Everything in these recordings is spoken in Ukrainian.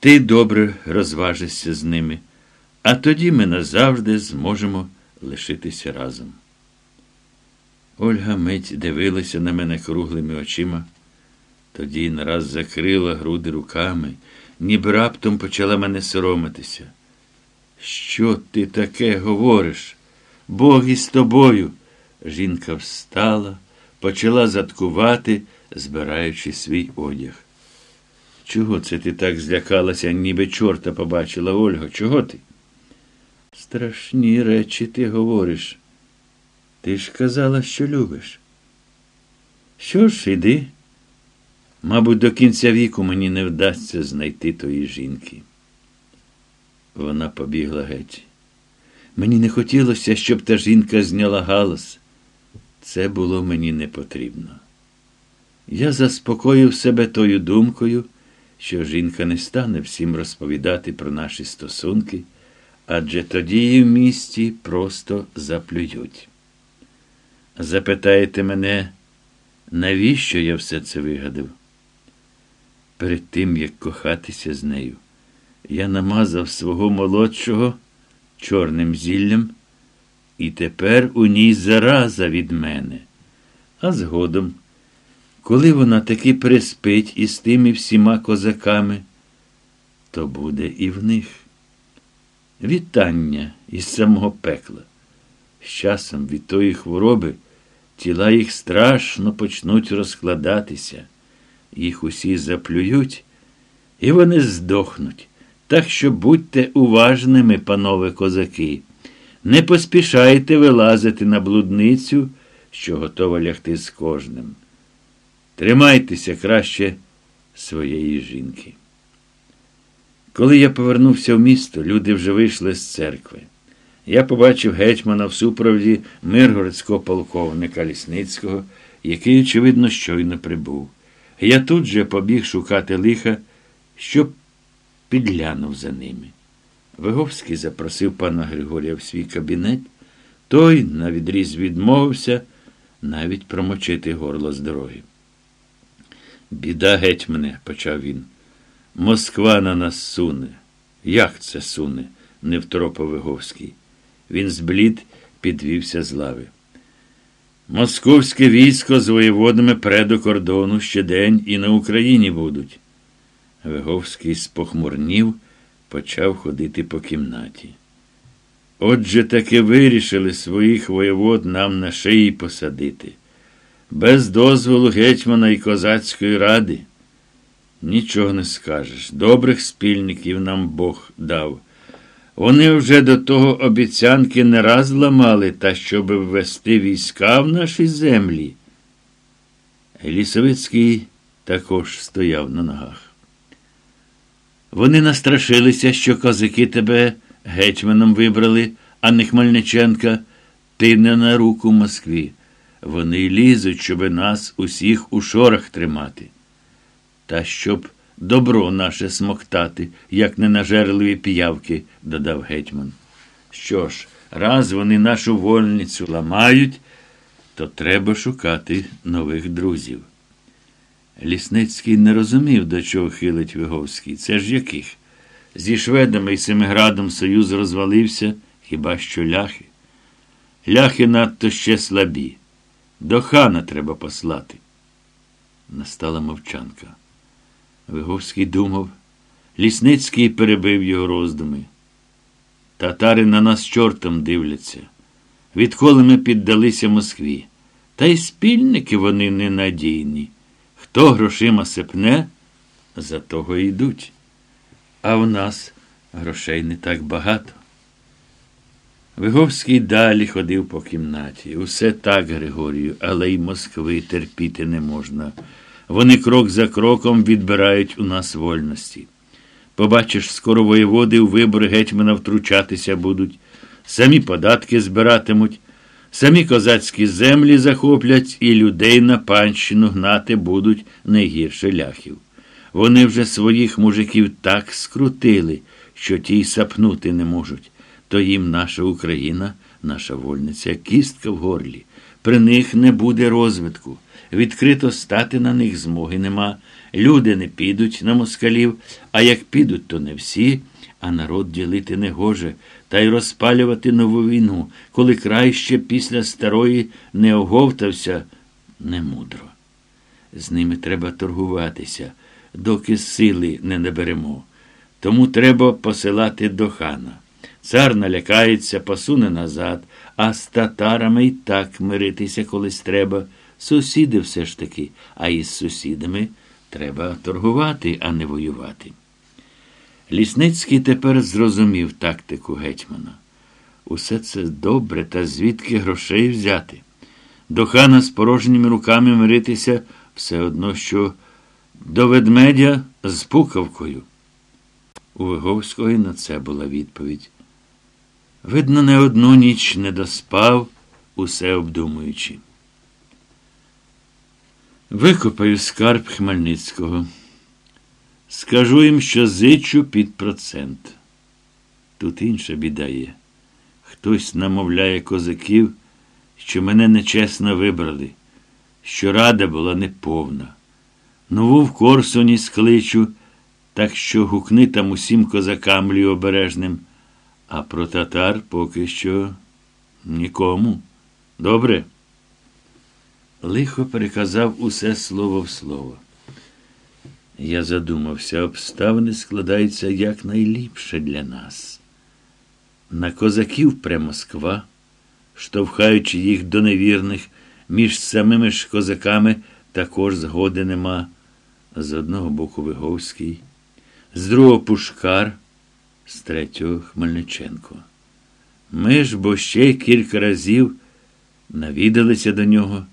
Ти добре розважишся з ними, а тоді ми назавжди зможемо лишитися разом. Ольга мить дивилася на мене круглими очима, тоді нараз закрила груди руками, ніби раптом почала мене соромитися. Що ти таке говориш? Бог із тобою. Жінка встала, почала заткувати, збираючи свій одяг. Чого це ти так злякалася, ніби чорта побачила, Ольга? Чого ти? Страшні речі ти говориш. Ти ж казала, що любиш. Що ж, іди. Мабуть, до кінця віку мені не вдасться знайти тої жінки. Вона побігла геть. Мені не хотілося, щоб та жінка зняла галас. Це було мені не потрібно. Я заспокоїв себе тою думкою, що жінка не стане всім розповідати про наші стосунки, адже тоді її в місті просто заплюють. Запитаєте мене, навіщо я все це вигадав? Перед тим, як кохатися з нею, я намазав свого молодшого чорним зіллям, і тепер у ній зараза від мене. А згодом, коли вона таки приспить із тими всіма козаками, то буде і в них. Вітання із самого пекла. З часом від тої хвороби тіла їх страшно почнуть розкладатися, їх усі заплюють, і вони здохнуть. Так що будьте уважними, панове козаки, не поспішайте вилазити на блудницю, що готова лягти з кожним. Тримайтеся краще своєї жінки. Коли я повернувся в місто, люди вже вийшли з церкви. Я побачив гетьмана в супроводі миргородського полковника Лісницького, який, очевидно, щойно прибув. Я тут же побіг шукати лиха, щоб підглянув за ними. Виговський запросив пана Григорія в свій кабінет. Той на відріз відмовився навіть промочити горло з дороги. Біда гетьмане, почав він. Москва на нас суне. Як це суне? не второпав Виговський. Він зблід підвівся з лави. Московське військо з воєводами преду кордону ще день і на Україні будуть. Виговський спохмурнів, почав ходити по кімнаті. Отже таки вирішили своїх воєвод нам на шиї посадити. Без дозволу гетьмана і козацької ради. Нічого не скажеш. Добрих спільників нам Бог дав. Вони вже до того обіцянки не раз ламали, та щоб ввести війська в наші землі. Лісовицький також стояв на ногах. Вони настрашилися, що козаки тебе гетьманом вибрали, а не Хмельниченка, ти не на руку Москві. Вони лізуть, щоб нас усіх у шорах тримати. Та щоб добро наше смоктати, як ненажерливі піявки, додав гетьман. Що ж, раз вони нашу вольницю ламають, то треба шукати нових друзів. Лісницький не розумів, до чого хилить Виговський. Це ж яких? Зі шведами і Семиградом союз розвалився, хіба що ляхи. Ляхи надто ще слабі. До хана треба послати. Настала мовчанка. Виговський думав. Лісницький перебив його роздуми. Татари на нас чортом дивляться. Відколи ми піддалися Москві. Та й спільники вони ненадійні. Хто грошима сипне, за того йдуть. А в нас грошей не так багато. Виговський далі ходив по кімнаті. Усе так, Григорію, але й Москви терпіти не можна. Вони крок за кроком відбирають у нас вольності. Побачиш, скоро воєводи у вибори гетьмана втручатися будуть, самі податки збиратимуть, самі козацькі землі захоплять і людей на панщину гнати будуть не гірше ляхів. Вони вже своїх мужиків так скрутили, що ті й сапнути не можуть. То їм наша Україна, наша вольниця, кістка в горлі. При них не буде розвитку. Відкрито стати на них змоги нема. Люди не підуть на москалів, а як підуть, то не всі, а народ ділити не гоже, та й розпалювати нову війну, коли край ще після старої не оговтався немудро. З ними треба торгуватися, доки сили не наберемо. Тому треба посилати до хана. Цар налякається, посуне назад, а з татарами й так миритися колись треба. Сусіди все ж таки, а із сусідами треба торгувати, а не воювати. Лісницький тепер зрозумів тактику гетьмана. Усе це добре, та звідки грошей взяти. До хана з порожніми руками миритися все одно, що до ведмедя з пукавкою. У Виговського на це була відповідь. Видно, не одну ніч не доспав, усе обдумуючи. Викопаю скарб Хмельницького. Скажу їм, що зичу під процент. Тут інша біда є. Хтось намовляє козаків, що мене нечесно вибрали, що рада була неповна. Нову в Корсуні скличу, так що гукни там усім козакам лівобережним, а про татар поки що нікому. Добре? Лихо переказав усе слово в слово. Я задумався, обставини складаються якнайліпше для нас. На козаків пре Москва, штовхаючи їх до невірних, між самими ж козаками також згоди нема. З одного боку Виговський, з другого Пушкар, з третього Хмельниченко. Ми ж бо ще кілька разів навідалися до нього.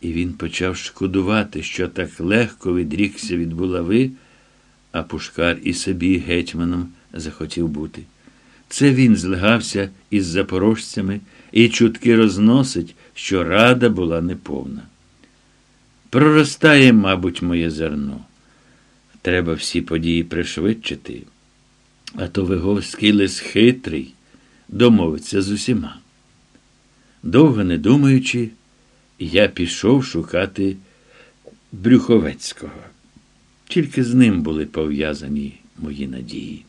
І він почав шкодувати, що так легко відрікся від булави, а пушкар і собі гетьманом захотів бути. Це він злегався із запорожцями і чутки розносить, що рада була неповна. Проростає, мабуть, моє зерно. Треба всі події пришвидшити, а то Виговський лис хитрий, домовиться з усіма. Довго не думаючи, я пішов шукати Брюховецького. Тільки з ним були пов'язані мої надії.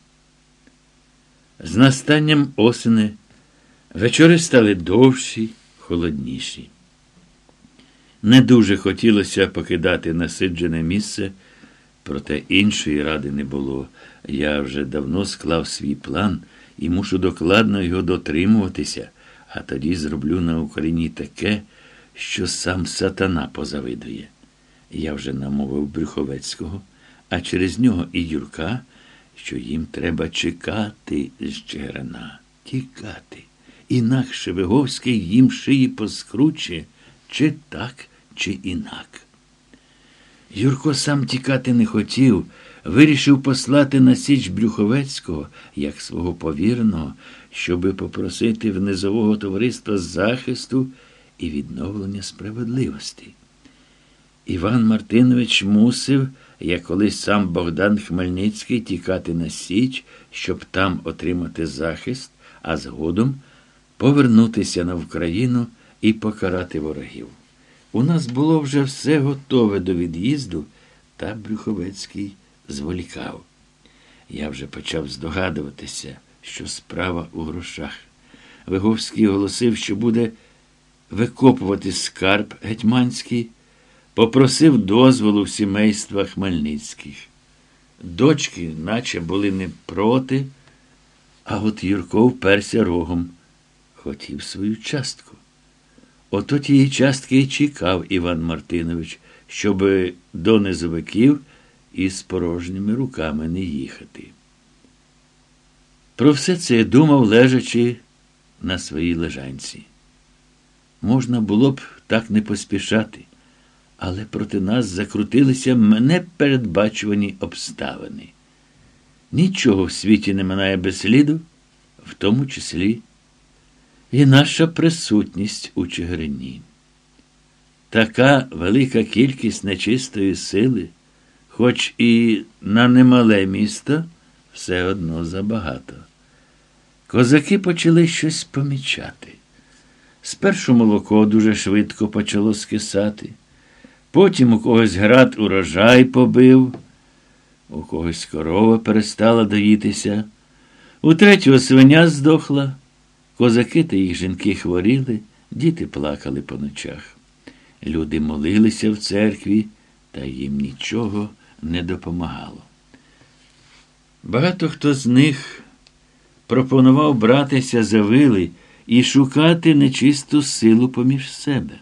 З настанням осени вечори стали довші, холодніші. Не дуже хотілося покидати насиджене місце, проте іншої ради не було. Я вже давно склав свій план і мушу докладно його дотримуватися, а тоді зроблю на Україні таке що сам сатана позавидує. Я вже намовив Брюховецького, а через нього і Юрка, що їм треба чекати з Чигирина, тікати. Інакше Виговський їм шиї поскруче, чи так, чи інак. Юрко сам тікати не хотів, вирішив послати на Січ Брюховецького, як свого повірного, щоби попросити в низового товариства захисту і відновлення справедливості. Іван Мартинович мусив, як колись сам Богдан Хмельницький, тікати на Січ, щоб там отримати захист, а згодом повернутися на Україну і покарати ворогів. У нас було вже все готове до від'їзду, та Брюховецький зволікав. Я вже почав здогадуватися, що справа у грошах. Виговський оголосив, що буде викопувати скарб гетьманський, попросив дозволу в сімейства Хмельницьких. Дочки, наче були не проти, а от Юрко вперся рогом, хотів свою частку. Ото тієї частки й чекав Іван Мартинович, щоб до низовиків із порожніми руками не їхати. Про все це я думав, лежачи на своїй лежанці. Можна було б так не поспішати, але проти нас закрутилися непередбачувані обставини. Нічого в світі не минає без сліду, в тому числі і наша присутність у Чигирині. Така велика кількість нечистої сили, хоч і на немале місто, все одно забагато. Козаки почали щось помічати. Спершу молоко дуже швидко почало скисати, Потім у когось град урожай побив, у когось корова перестала доїтися, у третього свиня здохла, козаки та їх жінки хворіли, діти плакали по ночах. Люди молилися в церкві, та їм нічого не допомагало. Багато хто з них пропонував братися за вили і шукати нечисту силу поміж себе.